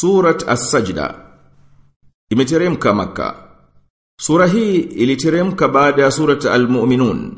Surat As-Sajda. Imeteremka maka Sura hii iliteremka baada ya surat Al-Mu'minun.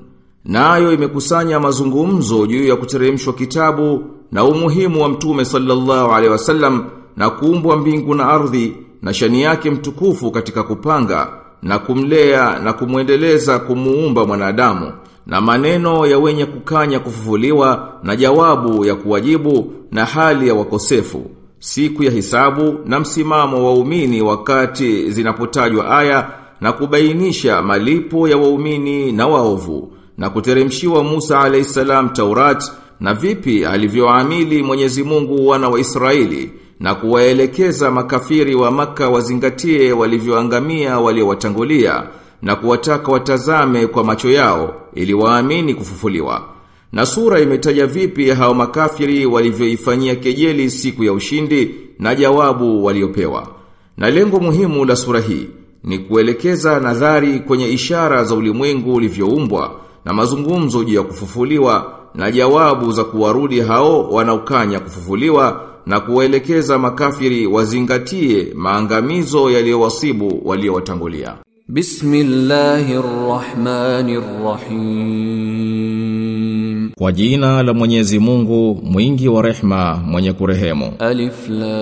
Nayo imekusanya mazungumzo juu ya kuteremshwa kitabu na umuhimu wa mtume sallallahu alaihi wasallam na kuumbwa mbingu na ardhi na shani yake mtukufu katika kupanga na kumlea na kumwendeleza kumuumba mwanadamu na maneno ya wenye kukanya kufufuliwa na jawabu ya kuwajibu na hali ya wakosefu siku ya hisabu na msimamo wa waumini wakati zinapotajwa aya na kubainisha malipo ya waumini na waovu na kuteremshiwa Musa alayhisalam Taurat na vipi alivyoamili Mwenyezi Mungu wana wa Israeli na kuwaelekeza makafiri wa maka wazingatie walivyoangamia waliowatangulia na kuwataka watazame kwa macho yao ili waamini kufufuliwa. Na sura imetaja vipi hao makafiri walivyoifanyia kejeli siku ya ushindi na jawabu waliopewa. Na lengo muhimu la sura hii ni kuelekeza nadhari kwenye ishara za ulimwengu ulivyoumbwa na mazungumzo juu ya kufufuliwa na jawabu za kuwarudi hao wanaokanya kufufuliwa na kuwaelekeza makafiri wazingatie maangamizo yaliyowasibu waliowatangulia. Bismillahirrahmanirrahim. Kwa jina la Mwenyezi Mungu mwingi wa rehma mwenye kurehemu. Alif Lam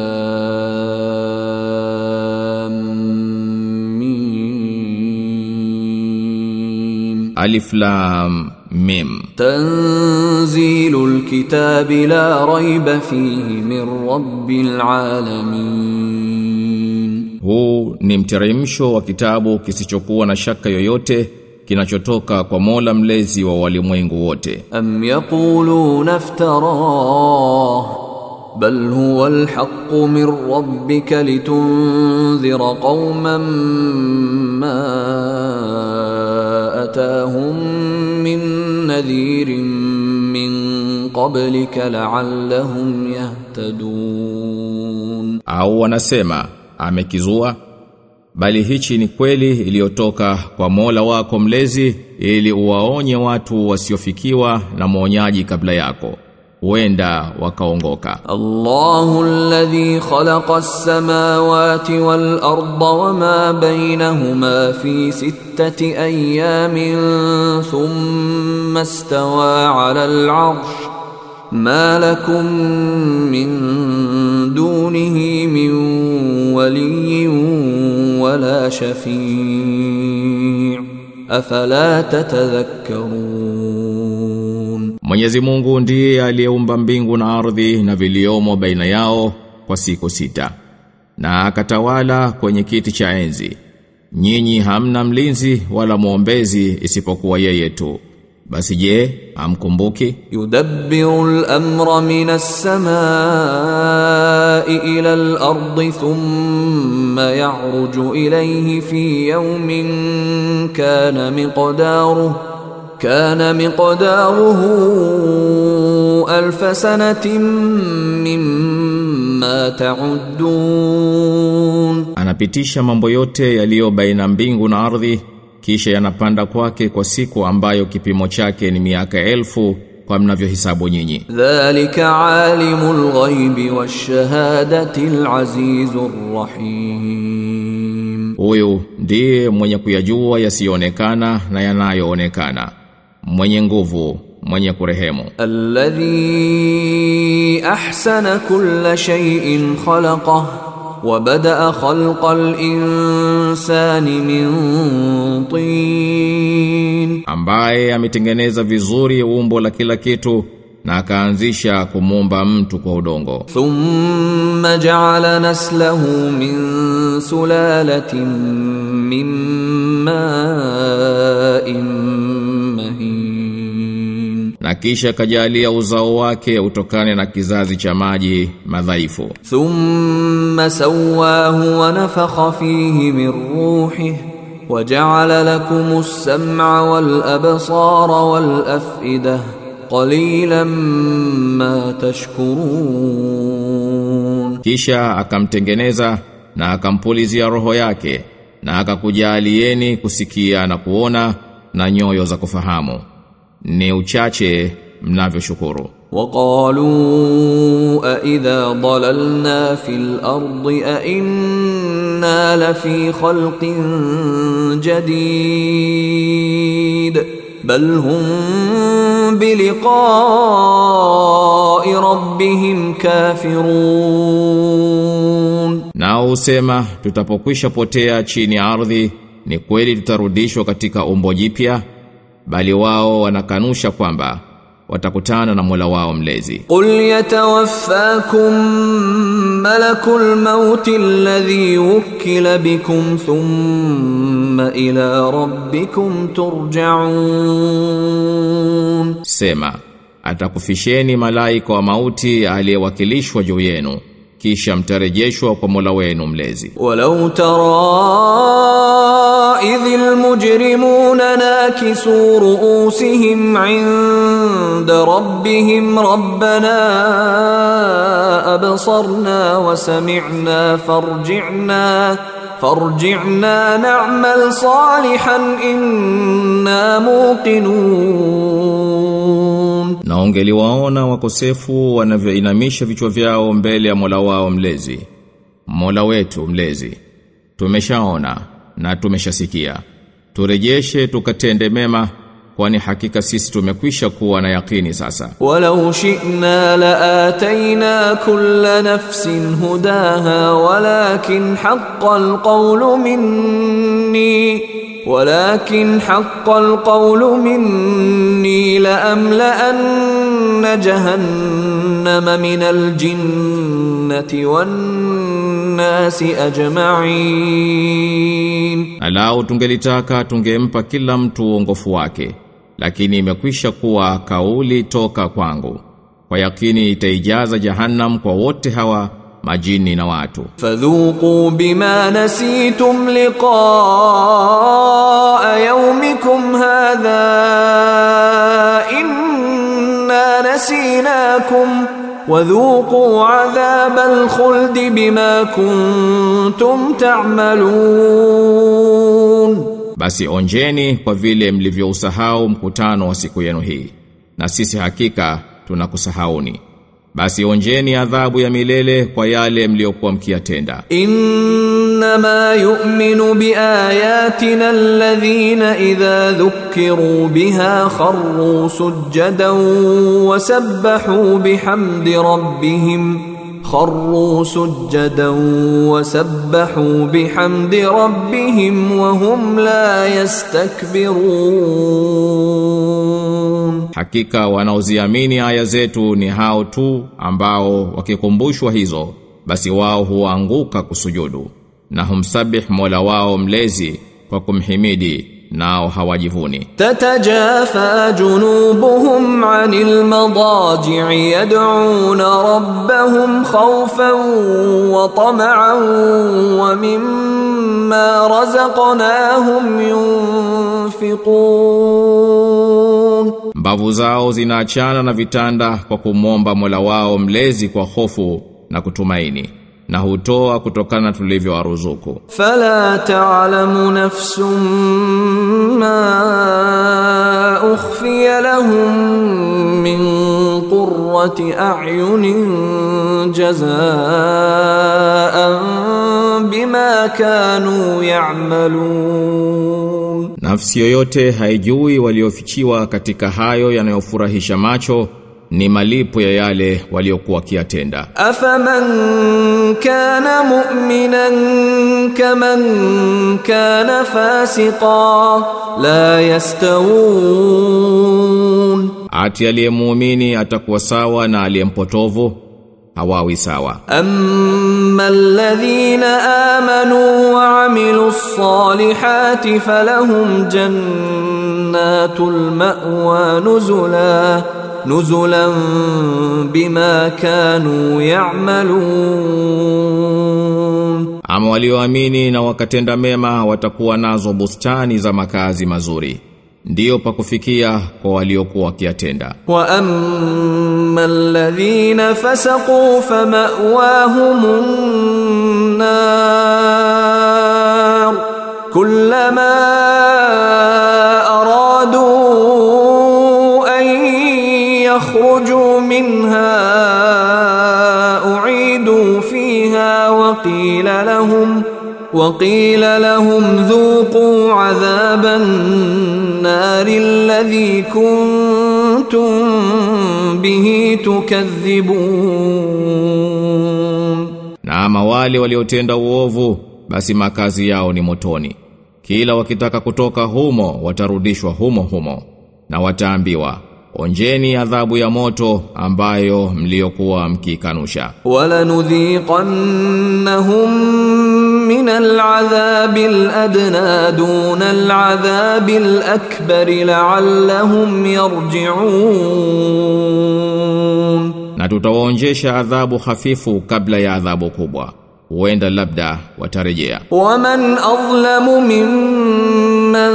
Mim. Alif Lam Mim. Tanzilul kitabi la raiba fihi min rabbil alamin. Huu ni mteremsho wa kitabu kisichokuwa na shaka yoyote kinachotoka kwa Mola mlezi wa walimwengu wote. Am yaquluna iftarah bal huwa alhaq min rabbika litunzira qauman ma atahum min nadhirin min qablika la'allahum yahtadun. Au wanasema amekizua bali hichi ni kweli iliyotoka kwa Mola wako mlezi ili uwaonye watu wasiofikiwa na mwonyaji kabla yako. Huenda wakaongoka. Allahu alladhi khalaqa as-samawati wal arda wama bainahuma fi sittati ayamin thumma istawa 'ala al-'arsh. Ma lakum min dunihi min waliyyin ولا شفيع افلا تتذكرون Mwenyezi Mungu ndiye aliyeumba mbingu na ardhi na viliomo baina yao kwa siku sita na akatawala kwenye kiti cha enzi nyinyi hamna mlinzi wala muombezi isipokuwa yeye tu Basi je, amkumbuki? Yudabbiru al-amra min as-samai ila al-ardi thumma ya'ruju ilayhi fi yawmin kana miqdaruhu kana miqdaruhu alf sanatin mimma ta'uddun, anapitisha mambo yote yaliyo baina mbingu na ardhi kisha yanapanda kwake kwa siku ambayo kipimo chake ni miaka elfu kwa mnavyohesabu nyinyi. Dhalika alimul ghaibi washahadati alazizur rahim. Huyu ndiye mwenye kuyajua yasiyoonekana na yanayoonekana. Mwenye nguvu, mwenye kurehemu. Alladhi ahsana kulla shay'in khalaqahu وبدأ خلق الإنسان من طين ambaye ametengeneza vizuri umbo la kila kitu na akaanzisha kumumba mtu kwa udongo ثم جعل نسله من سلالة من ماء مهين na kisha kajalia uzao wake utokane na kizazi cha maji madhaifu. Thumma sawahu wa nafakha fihi min ruhi wa ja'ala lakum as-sam'a wal absara wal af'ida qalilan ma tashkurun. Kisha akamtengeneza na akampulizia roho yake na akakujalieni kusikia na kuona na nyoyo za kufahamu ni uchache mnavyoshukuru. Waqalu a idha dalalna fil ardi a inna lafi khalqin jadid bal hum biliqa'i rabbihim kafirun. Na usema tutapokwisha potea chini ya ardhi ni kweli tutarudishwa katika umbo jipya bali wao wanakanusha kwamba watakutana na Mola wao mlezi. Qul yatawaffakum malakul mauti alladhi wukila bikum thumma ila rabbikum turja'un. Sema atakufisheni malaika wa mauti aliyewakilishwa juu yenu kisha mtarejeshwa kwa Mola wenu mlezi. ولو ترى إذ المجرمون ناكسوا رؤوسهم عند ربهم ربنا أبصرنا وسمعنا فارجعنا فارجعنا نعمل صالحا إنا موقنون Na ungeliwaona wakosefu wanavyoinamisha vichwa vyao mbele ya Mola wao mlezi. Mola wetu mlezi. Tumeshaona na tumeshasikia. Turejeshe tukatende mema kwani hakika sisi tumekwisha kuwa na yakini sasa. ولو شئنا لآتينا كل نفس هداها ولكن walakin haqqal qawlu minni la amla anna jahannama minal jinnati wan nasi ajma'in Alau tungelitaka tungempa kila mtu uongofu wake lakini imekwisha kuwa kauli toka kwangu. Kwa yakini itaijaza jahannam kwa wote hawa majini na watu. Fadhuku bima nasitum liqaa yaumikum hadha inna nasinakum wadhuku adhab alkhuld bima kuntum ta'malun, basi onjeni kwa vile mlivyousahau mkutano wa siku yenu hii, na sisi hakika tunakusahauni basi onjeni adhabu ya milele kwa yale mliokuwa mkiyatenda. Innama yu'minu biayatina alladhina idha dhukiru biha kharru sujjadan wasabbahu bihamdi rabbihim kharru sujjadan wasabbahu bihamdi rabbihim wa hum la yastakbirun, hakika wanaoziamini aya zetu ni hao tu ambao wakikumbushwa hizo basi wao huanguka kusujudu na humsabih Mola wao mlezi kwa kumhimidi nao hawajivuni. Tatajafa junubuhum anil madaji'i yad'una rabbahum khawfan wa tama'an wa mimma razaqnahum yunfiqun. Mbavu zao zinaachana na vitanda kwa kumwomba Mola wao mlezi kwa hofu na kutumaini na hutoa kutokana tulivyowaruzuku. Fala ta'lamu nafsun ma ukhfiya lahum min qurrati a'yunin jazaa'an bima kanu ya'malun, nafsi yoyote haijui waliofichiwa katika hayo yanayofurahisha macho ni malipo ya yale waliokuwa kiatenda. Afaman kana mu'minan kaman kana fasiqa la yastawun, ati aliyemuamini atakuwa sawa na aliyempotovu hawawi sawa. ammal ladhina amanu wa amilus salihati falahum jannatul ma'wa nuzula nuzulan bima kanu ya'malun. Ama walioamini na wakatenda mema watakuwa nazo bustani za makazi mazuri. Ndiyo pa kufikia kwa waliokuwa wakiyatenda. Wa amma alladhina fasaqu fama'wahumun nar kullama ليخرجوا منها أعيدوا فيها وقيل لهم وقيل لهم ذوقوا عذاب النار الذي كنتم به تكذبون. Na ama wale waliotenda uovu basi makazi yao ni motoni. Kila wakitaka kutoka humo watarudishwa humo humo na wataambiwa onjeni adhabu ya moto ambayo mliokuwa mkikanusha wala nudhiqannahum min al'adhabi al'adna dun al'adhabi al'akbar la'allahum yarji'un. Na tutawaonjesha adhabu hafifu kabla ya adhabu kubwa. Huenda labda watarejea. Waman adlamu mimman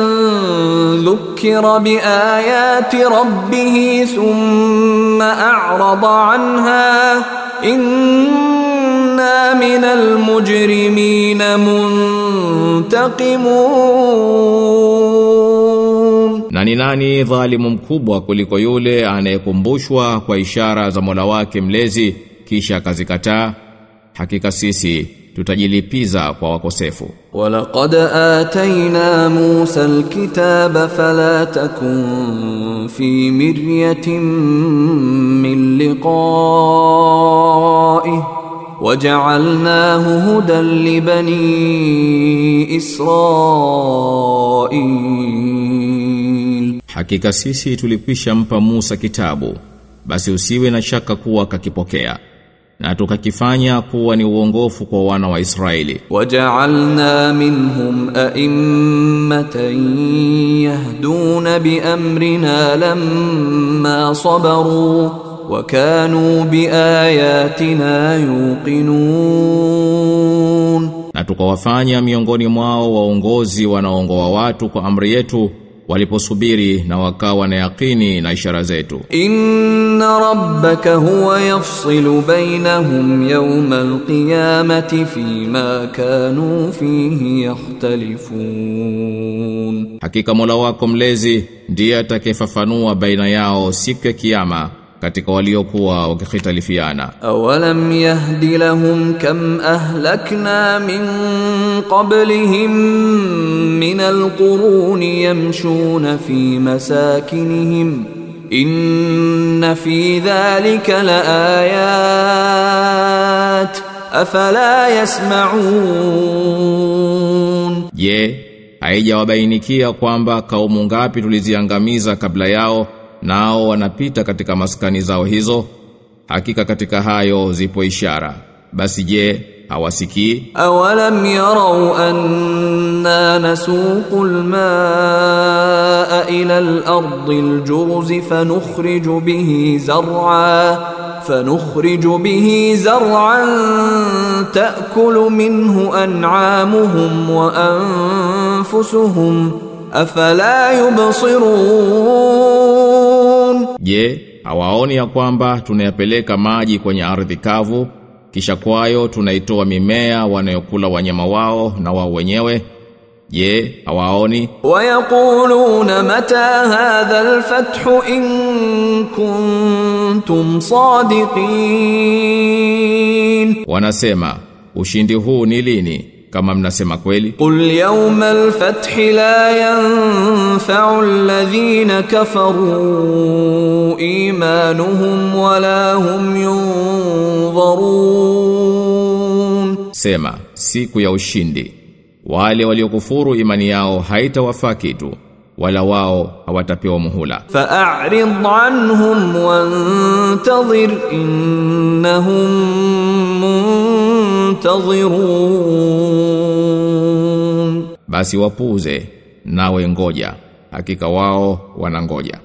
ذكر بآيات ربه ثم أعرض عنها إنا من المجرمين منتقمون Na ni nani dhalimu mkubwa kuliko yule anayekumbushwa kwa ishara za Mola wake mlezi kisha akazikataa? Hakika sisi tutajilipiza kwa wakosefu. Walaqad atayna Musa alkitaba fala takun fi miryatin min liqa'ihi waja'alnahu hudan li bani Israil. Hakika sisi tulikwisha mpa Musa kitabu basi usiwe na shaka kuwa kakipokea na tukakifanya kuwa ni uongofu kwa wana wa Israeli. Waja'alna minhum a'immatan yahduna biamrina lamma sabaru wa kanu biayatina yuqinun, na tukawafanya miongoni mwao waongozi wanaongoa watu kwa amri yetu waliposubiri na wakawa na yakini na ishara zetu. Inna rabbaka huwa yafsilu bainahum yawma alqiyamati fima kanu fihi yahtalifun. Hakika Mola wako mlezi ndiye atakayefafanua baina yao siku ya kiyama katika waliokuwa wakikhitalifiana awalam yahdi lahum kam ahlakna min قبلهم من القرون يمشون في مساكنهم إن في ذلك لآيات أفلا يسمعون Je, haijawabainikia kwamba kaumu ngapi tuliziangamiza kabla yao nao wanapita katika maskani zao hizo? Hakika katika hayo zipo ishara. Basi je, hawasikii? أولم يروا أنا نسوق الماء إلى الأرض الجرز فنخرج به زرعا فنخرج به زرعا تأكل منه أنعامهم وأنفسهم أفلا يبصرون Je, hawaoni ya kwamba tunayapeleka maji kwenye ardhi kavu Kisha kwayo tunaitoa mimea wanayokula wanyama wao na wao wenyewe Je, hawaoni? wayaquluna mata hadha alfathu in kuntum sadiqin. Wanasema ushindi huu ni lini kama mnasema kweli? Qul yawma alfathi la yanfa'u alladhina kafaru imanuhum wala hum yun yunsarun Sema siku ya ushindi. Wale waliokufuru imani yao haitawafaa kitu wala wao hawatapewa muhula. Fa'rid anhum wantazir innahum muntazirun. Basi wapuze nawe ngoja. Hakika wao wanangoja.